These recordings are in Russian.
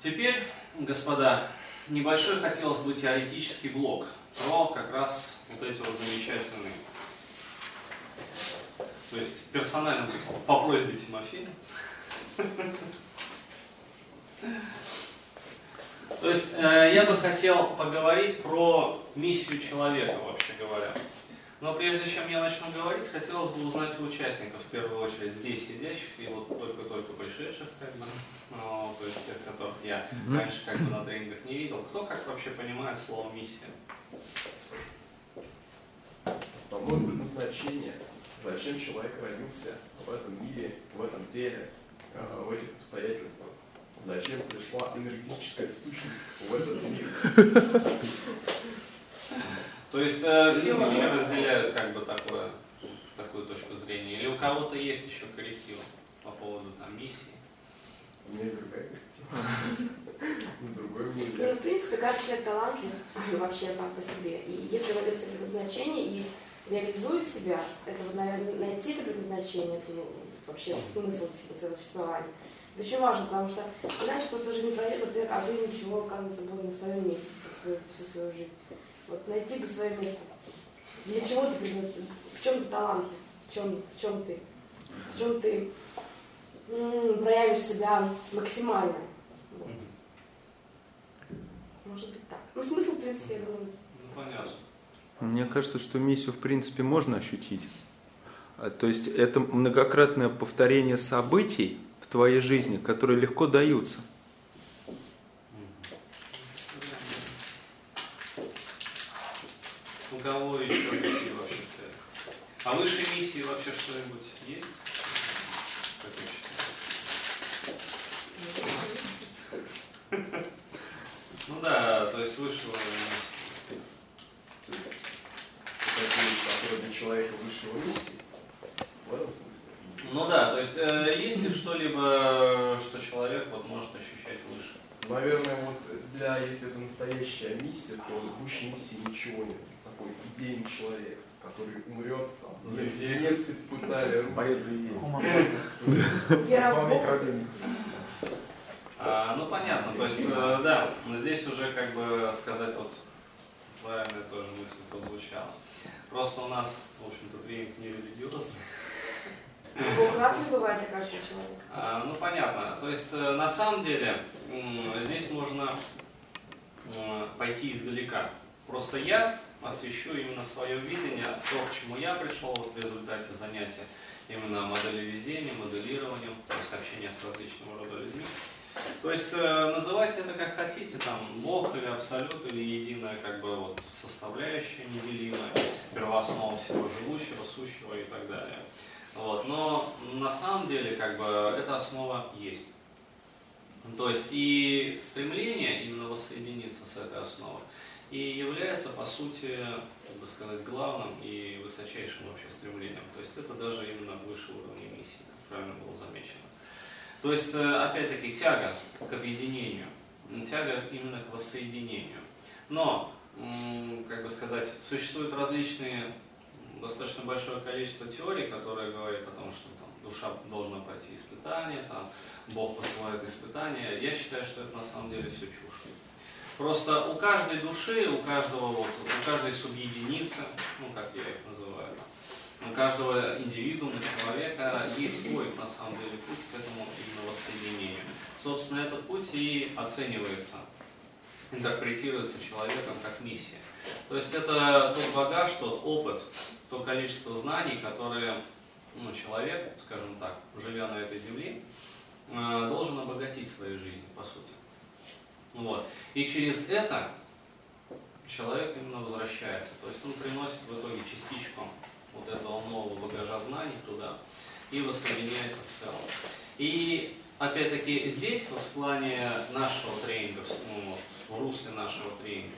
Теперь, господа, небольшой хотелось бы теоретический блок про как раз вот эти вот замечательные. То есть персонально по просьбе Тимофея. То есть э, я бы хотел поговорить про миссию человека, вообще говоря. Но прежде чем я начну говорить, хотелось бы узнать у участников, в первую очередь здесь сидящих и вот только-только пришедших, как бы, ну, то есть тех, которых я раньше как бы на тренингах не видел. Кто как вообще понимает слово миссия? Основное предназначение, зачем человек родился в этом мире, в этом теле, э, в этих обстоятельствах. Зачем пришла энергетическая сущность в этот мир? То есть э, все вообще разделяют как бы такое, такую точку зрения? Или у кого-то есть еще коррективы по поводу там миссии? У меня другая картина. Ну, Другой Ну, в принципе, каждый человек талантлив вообще сам по себе. И если он найдет свое предназначение и реализует себя, это вот, наверное, найти это предназначение, это ну, вообще смысл своего существования. Это очень важно, потому что иначе просто жизнь пройдет, а вы ничего, оказывается, было на своем месте всю свою, всю свою жизнь. Вот найти бы свое место. Для чего ты? В чем ты талантлив? В чем, в чем ты? В чем ты проявишь себя максимально? Вот. Может быть так. Ну, смысл, в принципе, я думаю, Ну понятно. Мне кажется, что миссию, в принципе, можно ощутить. А, То есть это многократное повторение событий в твоей жизни, которые легко даются. Кого еще какие вообще цели? А выше миссии вообще что-нибудь есть? Как вы считаете? Ну да, то есть высшего миссии. Вроде человека высшего миссии. Ну да, то есть э, есть ли что-либо, что человек вот может ощущать выше? Наверное, вот для, если это настоящая миссия, то выше миссии ничего нет. Идейный человек, который умрет, там, За немцы пытали Боец за ну понятно, то есть э, да, но здесь уже как бы сказать вот правильная тоже мысль прозвучала. Просто у нас, в общем-то, тренинг не религиозный. Бог разный бывает для каждого человека. А, ну понятно. То есть э, на самом деле здесь можно м, пойти издалека. Просто я освещу именно свое видение, то, к чему я пришел в результате занятия именно моделью везения, моделированием, то есть общения с различного рода людьми. То есть э, называйте это как хотите, там Бог или Абсолют, или единая как бы вот составляющая неделимая, первооснова всего живущего, сущего и так далее. Вот. Но на самом деле как бы эта основа есть. То есть и стремление именно воссоединиться с этой основой и является по сути, как бы сказать, главным и высочайшим вообще стремлением. То есть это даже именно выше уровня миссии, как правильно было замечено. То есть, э, опять-таки, тяга к объединению, тяга именно к воссоединению. Но, как бы сказать, существуют различные, достаточно большое количество теорий, которые говорят о том, что там, душа должна пройти испытание, там, Бог посылает испытания. Я считаю, что это на самом деле все чушь. Просто у каждой души, у каждого вот, у каждой субъединицы, ну как я их называю, у каждого индивидуума, человека есть свой, на самом деле, путь к этому именно воссоединению. Собственно, этот путь и оценивается, интерпретируется человеком как миссия. То есть это тот багаж, тот опыт, то количество знаний, которые ну, человек, скажем так, живя на этой земле, э, должен обогатить своей жизнь, по сути. Вот. И через это человек именно возвращается. То есть он приносит в итоге частичку вот этого нового багажа знаний туда и воссоединяется с целым. И опять-таки здесь, вот в плане нашего тренинга, ну, в русле нашего тренинга,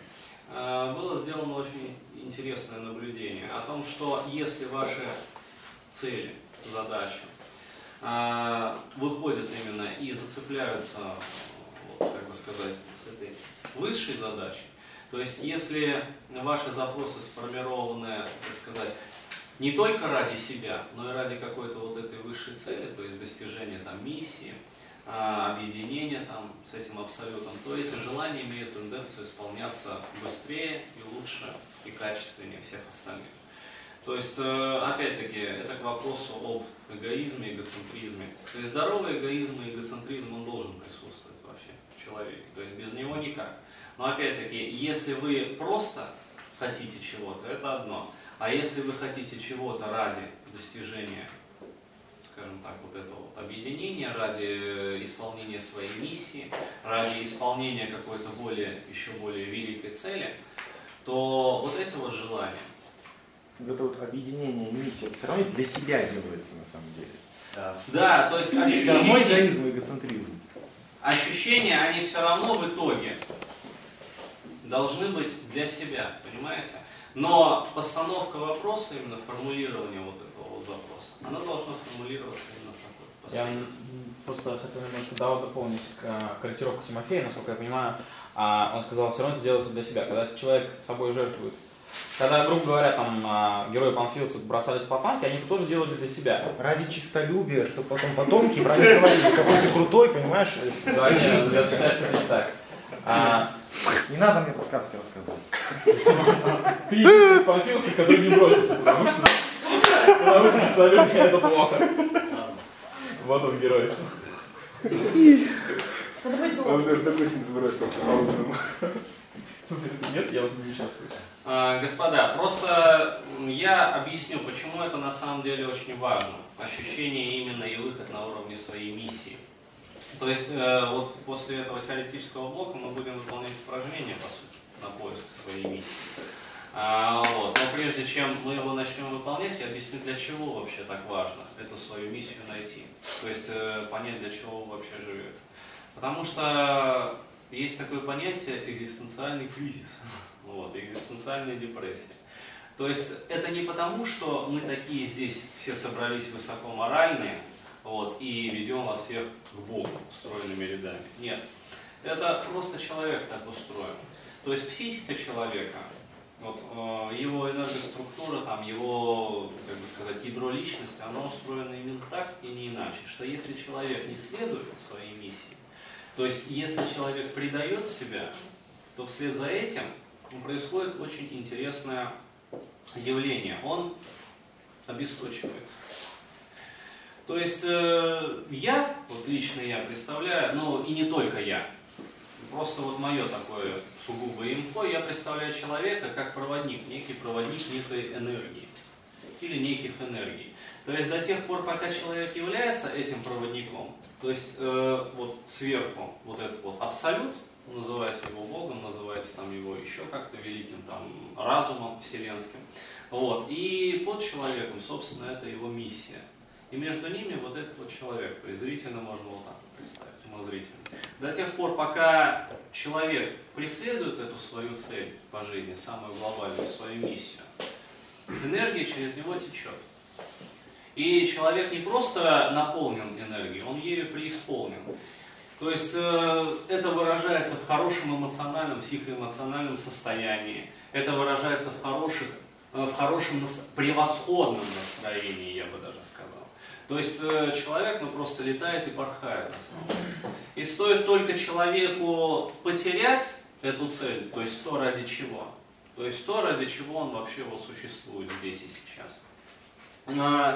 э, было сделано очень интересное наблюдение о том, что если ваши цели, задачи э, выходят именно и зацепляются, как бы сказать, с этой высшей задачей, то есть если ваши запросы сформированы, так сказать, не только ради себя, но и ради какой-то вот этой высшей цели, то есть достижения там миссии, а, объединения там, с этим абсолютом, то эти желания имеют тенденцию исполняться быстрее и лучше и качественнее всех остальных. То есть, э, опять-таки, это к вопросу об эгоизме, эгоцентризме. То есть здоровый эгоизм и эгоцентризм, он должен присутствовать вообще в человеке. То есть без него никак. Но опять-таки, если вы просто хотите чего-то, это одно. А если вы хотите чего-то ради достижения, скажем так, вот этого вот объединения, ради исполнения своей миссии, ради исполнения какой-то более, еще более великой цели, то вот эти вот желания, Вот это вот объединение миссии, это все равно для себя делается на самом деле. Да. Да, то есть Это мой ощущения, эгоизм и эгоцентризм. Ощущения, они все равно в итоге должны быть для себя, понимаете? Но постановка вопроса, именно формулирование вот этого вот запроса, она должна формулироваться именно в такой Я просто хотел немножко да, дополнить к, э, корректировку Тимофея, насколько я понимаю. А, он сказал, все равно это делается для себя, когда человек собой жертвует. Когда, грубо говоря, там а, герои панфиловцев бросались по танке, они это тоже делали для себя. Ради чистолюбия, чтобы потом потомки про них говорили, какой ты крутой, понимаешь? Да, нет, я считаю, что это не так. А, Не надо мне тут сказки рассказывать. ты панфиловцев, который не бросился, потому что, потому что честолюбие это плохо. Вот он герой. Добрым. даже такой син сбросился по-умному. Нет, я в не участвую. А, Господа, просто я объясню, почему это на самом деле очень важно. Ощущение именно и выход на уровне своей миссии. То есть э, вот после этого теоретического блока мы будем выполнять упражнения, по сути, на поиск своей миссии. А, вот. Но прежде чем мы его начнем выполнять, я объясню, для чего вообще так важно эту свою миссию найти. То есть э, понять, для чего вы вообще живете. Потому что есть такое понятие экзистенциальный кризис, вот, экзистенциальная депрессия. То есть это не потому, что мы такие здесь все собрались высокоморальные, вот, и ведем вас всех к Богу устроенными рядами. Нет. Это просто человек так устроен. То есть психика человека, вот, э, его энергоструктура, там, его, как бы сказать, ядро личности, оно устроено именно так и не иначе, что если человек не следует своей миссии, то есть если человек предает себя, то вслед за этим происходит очень интересное явление. Он обесточивает. То есть э, я, вот лично я представляю, ну и не только я, просто вот мое такое сугубо имхо, я представляю человека как проводник, некий проводник некой энергии или неких энергий. То есть до тех пор, пока человек является этим проводником, то есть э, вот сверху вот этот вот абсолют, называйте его Богом, называйте там его еще как-то великим там разумом вселенским, вот, и под человеком, собственно, это его миссия. И между ними вот этот вот человек, то можно вот так представить, умозрительно. До тех пор, пока человек преследует эту свою цель по жизни, самую глобальную, свою миссию, энергия через него течет. И человек не просто наполнен энергией, он ею преисполнен. То есть э, это выражается в хорошем эмоциональном, психоэмоциональном состоянии, это выражается в, хороших, э, в хорошем, превосходном настроении, я бы даже сказал. То есть э, человек ну, просто летает и порхает на самом деле. И стоит только человеку потерять эту цель, то есть то ради чего, то есть то ради чего он вообще вот существует здесь и сейчас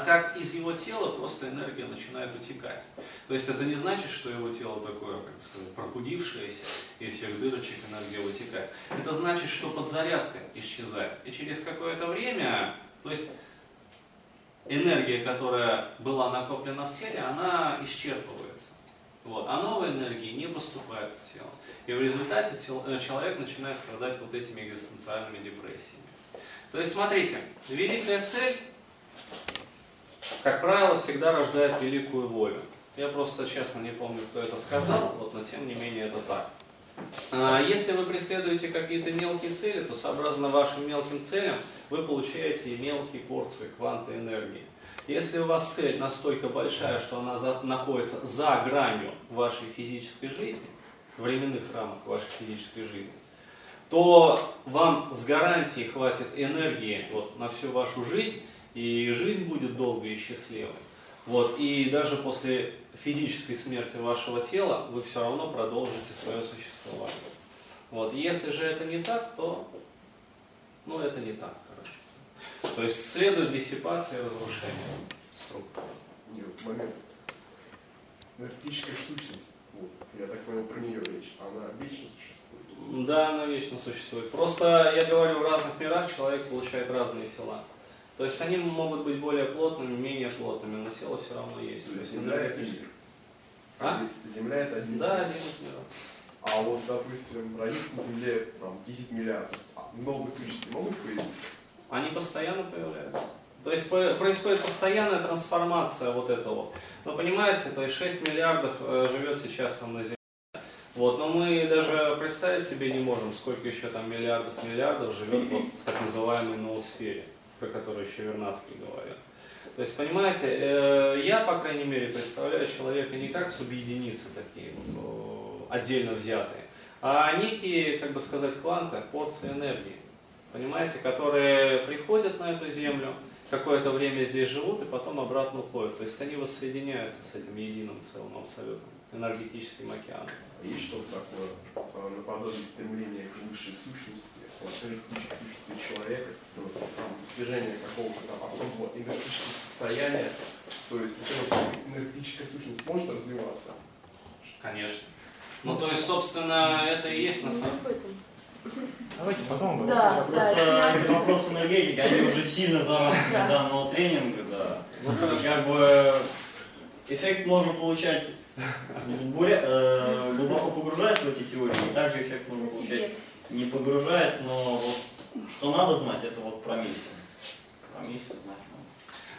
как из его тела просто энергия начинает утекать. То есть это не значит, что его тело такое, как сказать, прохудившееся, и из всех дырочек энергия вытекает. Это значит, что подзарядка исчезает. И через какое-то время, то есть энергия, которая была накоплена в теле, она исчерпывается. Вот. А новая энергия не поступает в тело. И в результате тел- э, человек начинает страдать вот этими экзистенциальными депрессиями. То есть смотрите, великая цель как правило, всегда рождает великую волю. Я просто честно не помню, кто это сказал, вот, но тем не менее это так. А, Если вы преследуете какие-то мелкие цели, то сообразно вашим мелким целям вы получаете мелкие порции кванта энергии. Если у вас цель настолько большая, что она за- находится за гранью вашей физической жизни, временных рамок вашей физической жизни, то вам с гарантией хватит энергии вот, на всю вашу жизнь, и жизнь будет долгой и счастливой. Вот, и даже после физической смерти вашего тела вы все равно продолжите свое существование. Вот. Если же это не так, то ну, это не так, короче. То есть следует диссипация и разрушение структуры. Нет, момент. Энергетическая сущность, вот, я так понял, про нее речь, она вечно существует. Да, она вечно существует. Просто я говорю, в разных мирах человек получает разные тела. То есть они могут быть более плотными, менее плотными, но тело все равно есть. То есть Земля это мир. А? Земля это один Да, один из миров. А вот, допустим, родиться на Земле там, 10 миллиардов, а новые сущности могут появиться? Они постоянно появляются. То есть происходит постоянная трансформация вот этого. Вы понимаете, то есть 6 миллиардов э, живет сейчас там на Земле. Вот, но мы даже представить себе не можем, сколько еще там миллиардов миллиардов живет вот в так называемой ноосфере, про которую еще Вернадский говорил. То есть, понимаете, э, я, по крайней мере, представляю человека не как субъединицы такие, э, отдельно взятые, а некие, как бы сказать, кванты, порции энергии понимаете, которые приходят на эту землю, какое-то время здесь живут и потом обратно уходят. То есть они воссоединяются с этим единым целым абсолютно энергетическим океаном. А есть что-то такое э, наподобие стремления к высшей сущности, вот, энергетической сущности человека, там, достижение какого-то там особого энергетического состояния, то есть энергетическая сущность может развиваться? Конечно. Ну, то есть, собственно, это и есть на самом этом. Давайте потом об этом. Да, да, Просто эти вопросы энергетики, они уже сильно за рамками Да. данного тренинга, да. Ну, как бы эффект можно получать в буря- э, глубоко погружаясь в эти теории, и также эффект можно получать не погружаясь, но вот что надо знать, это вот про миссию. Про миссию знать надо.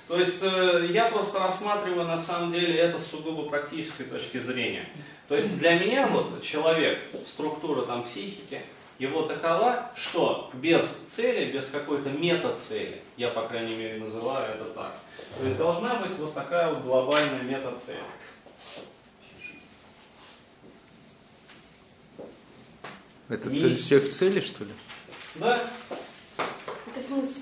То есть э, я просто рассматриваю на самом деле это с сугубо практической точки зрения. То есть для меня вот человек, структура там психики, его такова, что без цели, без какой-то метацели, я по крайней мере называю это так, то есть должна быть вот такая вот глобальная метацель. Это цель всех целей, что ли? Да? Это смысл.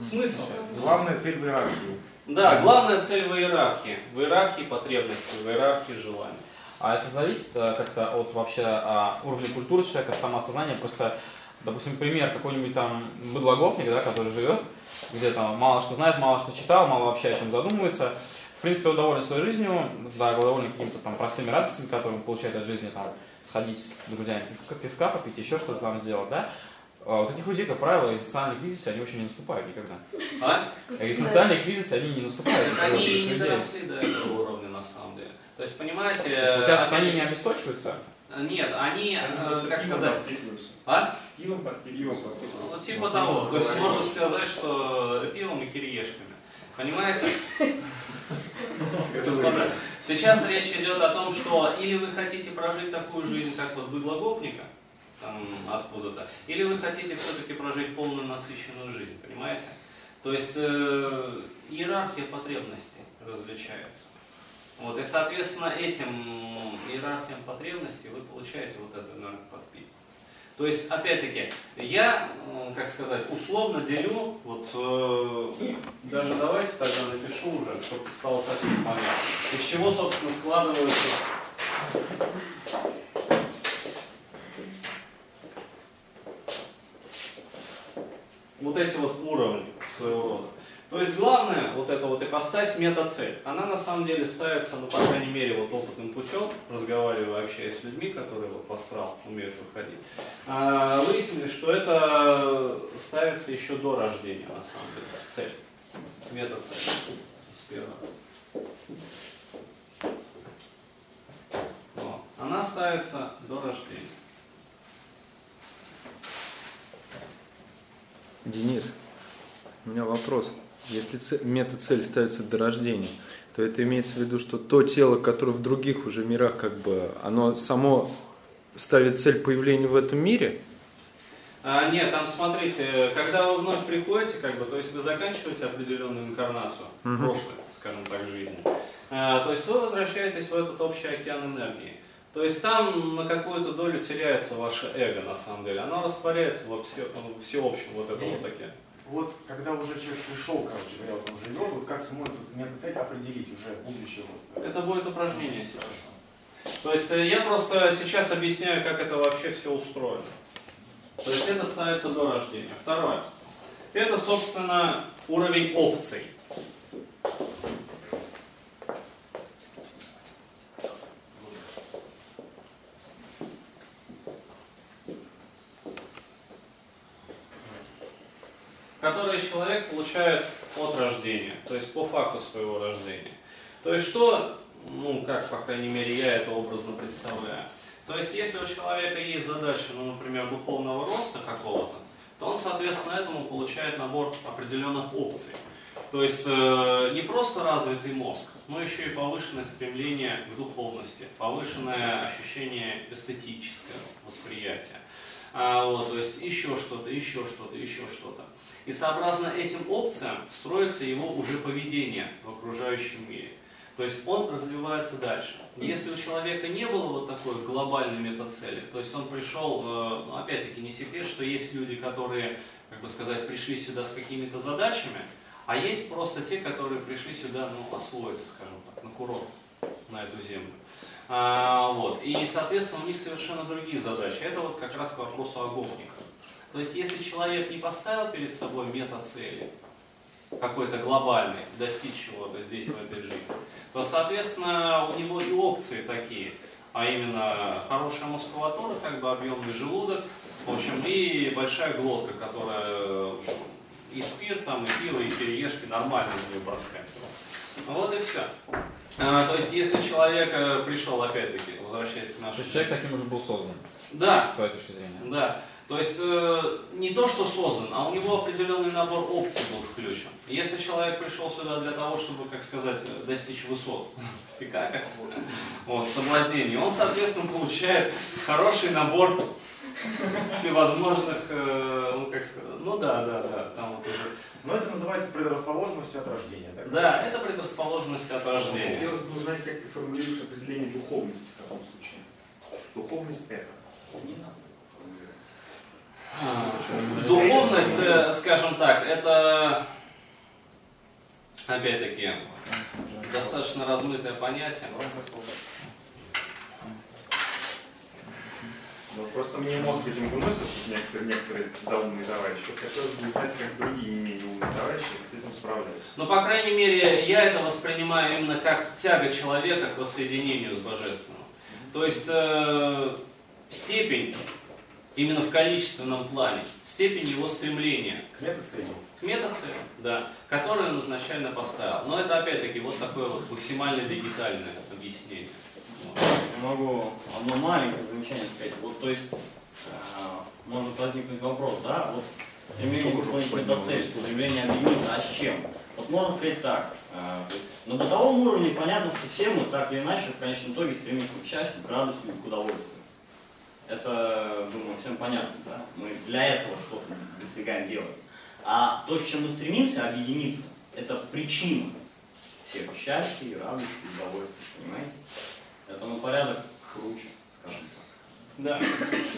Смысл. Главная цель в иерархии. Да, главная цель в иерархии. В иерархии потребностей, в иерархии желаний. А это зависит э, как-то от вообще а, уровня культуры человека, самоосознания. Просто, допустим, пример какой-нибудь там быдлогопник, да, который живет, где там мало что знает, мало что читал, мало вообще о чем задумывается. В принципе, он доволен своей жизнью, да, доволен какими-то там простыми радостями, которые он получает от жизни, там, сходить с друзьями пивка попить, еще что-то там сделать, да. А у таких людей, как правило, экзистенциальные кризисы, они вообще не наступают никогда. А? Экзистенциальные кризисы, они не наступают. у Они не людей. доросли до этого уровня на самом деле. То есть, понимаете, Сейчас опять- они не обесточиваются, Нет, они, Они э, как сказать, а? Пивом подпитываются. Ну, типа того. То есть можно сказать, что пивом и кириешками. Понимаете? Господа, сейчас речь идет о том, что или вы хотите прожить такую жизнь, как вот быдлогопника, там, откуда-то, или вы хотите все-таки прожить полную насыщенную жизнь, понимаете? То есть э, иерархия потребностей различается. Вот, и, соответственно, этим иерархиям потребностей вы получаете вот эту энергоподпитку. То есть, опять-таки, я, как сказать, условно делю, вот э, даже давайте тогда напишу уже, чтобы стало совсем понятно, из чего, собственно, складываются вот эти вот уровни своего рода. То есть главное, вот эта вот ипостась метацель, она на самом деле ставится, ну, по крайней мере, вот опытным путем, разговаривая, общаясь с людьми, которые вот в астрал умеют выходить, а, выяснили, что это ставится еще до рождения, на самом деле, цель, метацель. Она ставится до рождения. Денис, у меня вопрос. Если це- метацель ставится до рождения, то это имеется в виду, что то тело, которое в других уже мирах, как бы, оно само ставит цель появления в этом мире? А, нет, там смотрите, когда вы вновь приходите, как бы, то есть вы заканчиваете определенную инкарнацию, Мгм. прошлой, скажем так, жизни, а, то есть вы возвращаетесь в этот общий океан энергии. То есть там на какую-то долю теряется ваше эго, на самом деле. Оно растворяется во все, ну, всеобщем вот этом вот океане. Вот когда уже человек пришел, короче говоря, вот он живет, вот как ему эту метацель определить уже будущее вот. Это будет упражнение сейчас. То есть э, я просто сейчас объясняю, как это вообще все устроено. То есть это ставится до рождения. Второе. Это, собственно, уровень опций. которые человек получает от рождения, то есть по факту своего рождения. То есть что, ну как, по крайней мере, я это образно представляю. То есть если у человека есть задача, ну, например, духовного роста какого-то, то он, соответственно, этому получает набор определенных опций. То есть э, не просто развитый мозг, но еще и повышенное стремление к духовности, повышенное ощущение эстетического восприятия. А, вот, то есть еще что-то, еще что-то, еще что-то. И сообразно этим опциям строится его уже поведение в окружающем мире. То есть он развивается дальше. Если у человека не было вот такой глобальной метацели, то есть он пришел, э, ну, опять-таки не секрет, что есть люди, которые, как бы сказать, пришли сюда с какими-то задачами, а есть просто те, которые пришли сюда, ну, освоиться, скажем так, на курорт, на эту землю. А, вот. И, соответственно, у них совершенно другие задачи. Это вот как раз к вопросу о гопниках. То есть, если человек не поставил перед собой метацели, какой-то глобальный, достичь чего-то здесь, в этой жизни, то, соответственно, у него и опции такие, а именно хорошая мускулатура, как бы объемный желудок, в общем, и большая глотка, которая, общем, и спирт, там, и пиво, и переешки нормально в нее броскать. Вот и все. А, то есть, если человек э, пришел, опять-таки, возвращаясь к То нашей... есть человек таким уже был создан. Да, С твоей точки зрения. да. То есть э, не то, что создан, а у него определенный набор опций был включен. Если человек пришел сюда для того, чтобы, как сказать, достичь высот, пикапе, вот, соблазнений, он, соответственно, получает хороший набор всевозможных, э, ну, как сказать, ну да, да, да, там вот уже. Но это называется предрасположенностью от рождения, так? Да, это предрасположенность от рождения. Хотелось бы узнать, как ты формулируешь определение духовности в таком случае. Духовность это. Духовность, э, скажем так, это, опять-таки, достаточно размытое понятие. Ну, просто мне мозг этим выносит, некоторые, некоторые заумные товарищи. Вот Хотелось бы узнать, как другие не менее умные товарищи с этим справляются. Но, по крайней мере, я это воспринимаю именно как тяга человека к воссоединению с Божественным. То есть э, степень, именно в количественном плане, степень его стремления К метацелью. к метацелям, да, которую он изначально поставил. Но это, опять-таки, вот такое вот максимально дигитальное объяснение. Вот. Могу одно маленькое замечание сказать. Вот, то есть, э, может возникнуть вопрос, да, вот стремление выполнить метацель, стремление объединиться, а с чем? Вот можно сказать так, э, то есть, на бытовом уровне понятно, что все мы так или иначе в конечном итоге стремимся к счастью, к радости, к удовольствию. Это, думаю, всем понятно, да? Мы для этого что-то достигаем делать. А то, с чем мы стремимся объединиться, это причина всех счастья, и радости, и удовольствия, понимаете? Это на порядок круче, скажем так. Да.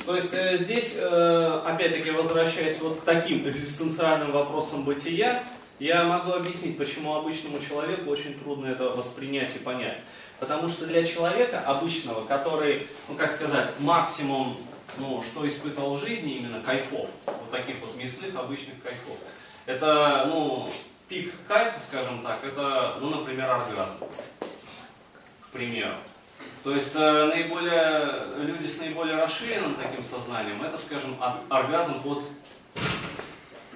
То есть э, здесь, э, опять-таки, возвращаясь вот к таким экзистенциальным вопросам бытия, я могу объяснить, почему обычному человеку очень трудно это воспринять и понять. Потому что для человека обычного, который, ну как сказать, максимум, ну, что испытывал в жизни, именно кайфов, вот таких вот мясных обычных кайфов, это, ну, пик кайфа, скажем так, это, ну, например, оргазм, к примеру. То есть э, наиболее, люди с наиболее расширенным таким сознанием, это, скажем, ор- оргазм под,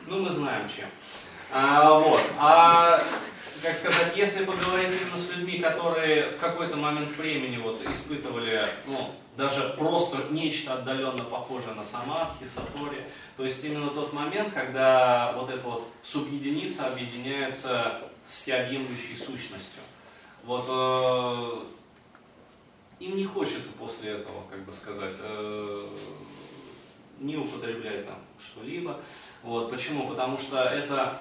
ну мы знаем чем. А, вот. а как сказать, если поговорить именно с людьми, которые в какой-то момент времени вот испытывали, ну, даже просто нечто отдаленно похожее на самадхи, сатори, то есть именно тот момент, когда вот эта вот субъединица объединяется с всеобъемлющей сущностью. Вот э, им не хочется после этого, как бы сказать, э, не употреблять там что-либо. Вот, почему? Потому что это,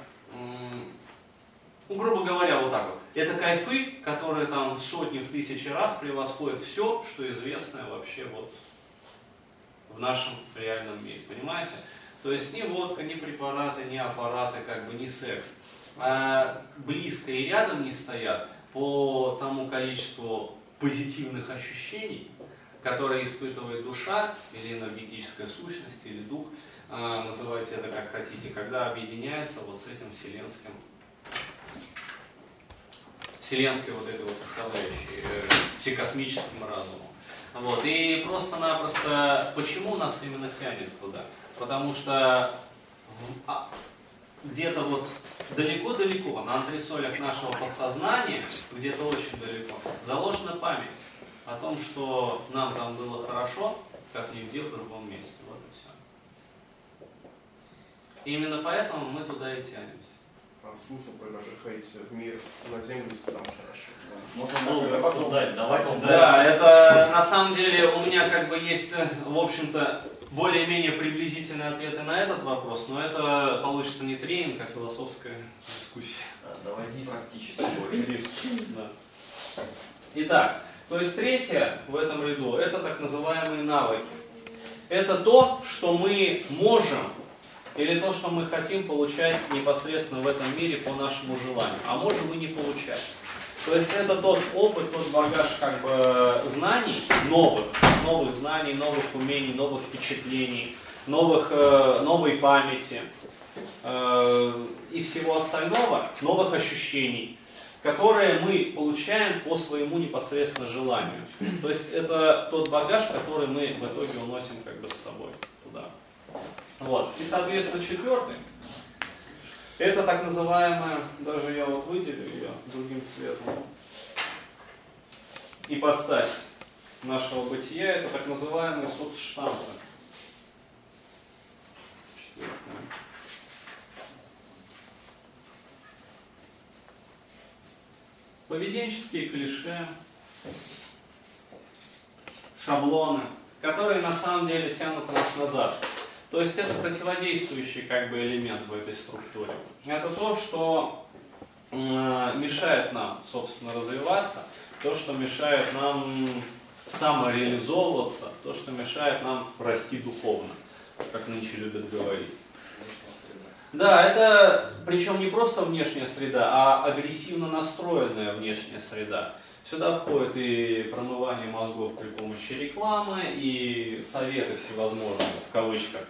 ну, грубо говоря, вот так вот. Это кайфы, которые там в сотни, в тысячи раз превосходят все, что известно вообще вот в нашем реальном мире. Понимаете? То есть ни водка, ни препараты, ни аппараты, как бы ни секс. А близко и рядом не стоят по тому количеству позитивных ощущений, которые испытывает душа или энергетическая сущность, или дух, а, называйте это как хотите, когда объединяется вот с этим вселенским, вселенской вот этой вот составляющей, э, всекосмическим разумом. Вот. И просто-напросто, почему нас именно тянет туда? Потому что а, где-то вот далеко-далеко, на антресолях нашего подсознания, где-то очень далеко, заложена память о том, что нам там было хорошо, как нигде в другом месте. Вот и все. Именно поэтому мы туда и тянемся. А смысл тогда же ходить в мир на землю, если там хорошо. Можно долго обсуждать. Давайте Да, дальше. это на самом деле у меня как бы есть, э, в общем-то, более-менее приблизительные ответы на этот вопрос, но это получится не тренинг, а философская дискуссия. Да, Давайте практически больше. Да. Итак, то есть третье в этом ряду это так называемые навыки. Это то, что мы можем или то, что мы хотим получать непосредственно в этом мире по нашему желанию, а можем и не получать. То есть это тот опыт, тот багаж как бы знаний, новых, новых знаний, новых умений, новых впечатлений, новых, э, новой памяти э, и всего остального, новых ощущений, которые мы получаем по своему непосредственно желанию. То есть это тот багаж, который мы в итоге уносим как бы с собой туда. Вот. И, соответственно, четвертый, это так называемая, даже я вот выделю ее другим цветом, ипостась нашего бытия, это так называемые субштампы. Поведенческие клише, шаблоны, которые на самом деле тянут нас назад. То есть это противодействующий как бы элемент в этой структуре. Это то, что э, мешает нам, собственно, развиваться, то, что мешает нам самореализовываться, то, что мешает нам расти духовно, как нынче любят говорить. Да, это причем не просто внешняя среда, а агрессивно настроенная внешняя среда. Сюда входит и промывание мозгов при помощи рекламы, и советы всевозможные, в кавычках,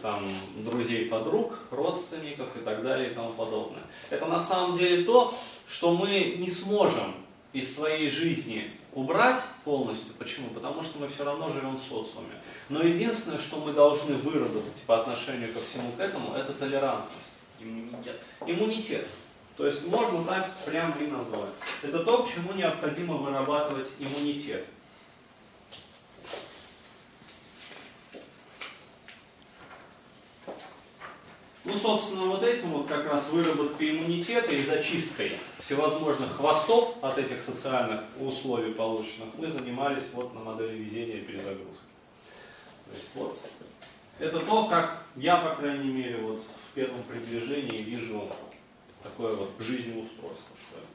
там, друзей, подруг, родственников и так далее и тому подобное. Это на самом деле то, что мы не сможем из своей жизни убрать полностью. Почему? Потому что мы все равно живем в социуме. Но единственное, что мы должны выработать по отношению ко всему к этому, это толерантность. Иммунитет. Иммунитет. То есть можно так прямо и назвать. Это то, к чему необходимо вырабатывать иммунитет. Ну, собственно, вот этим вот как раз выработкой иммунитета и зачисткой всевозможных хвостов от этих социальных условий полученных мы занимались вот на модели везения и перезагрузки. То есть вот это то, как я, по крайней мере, вот в первом приближении вижу такое вот жизнеустройство, что ли.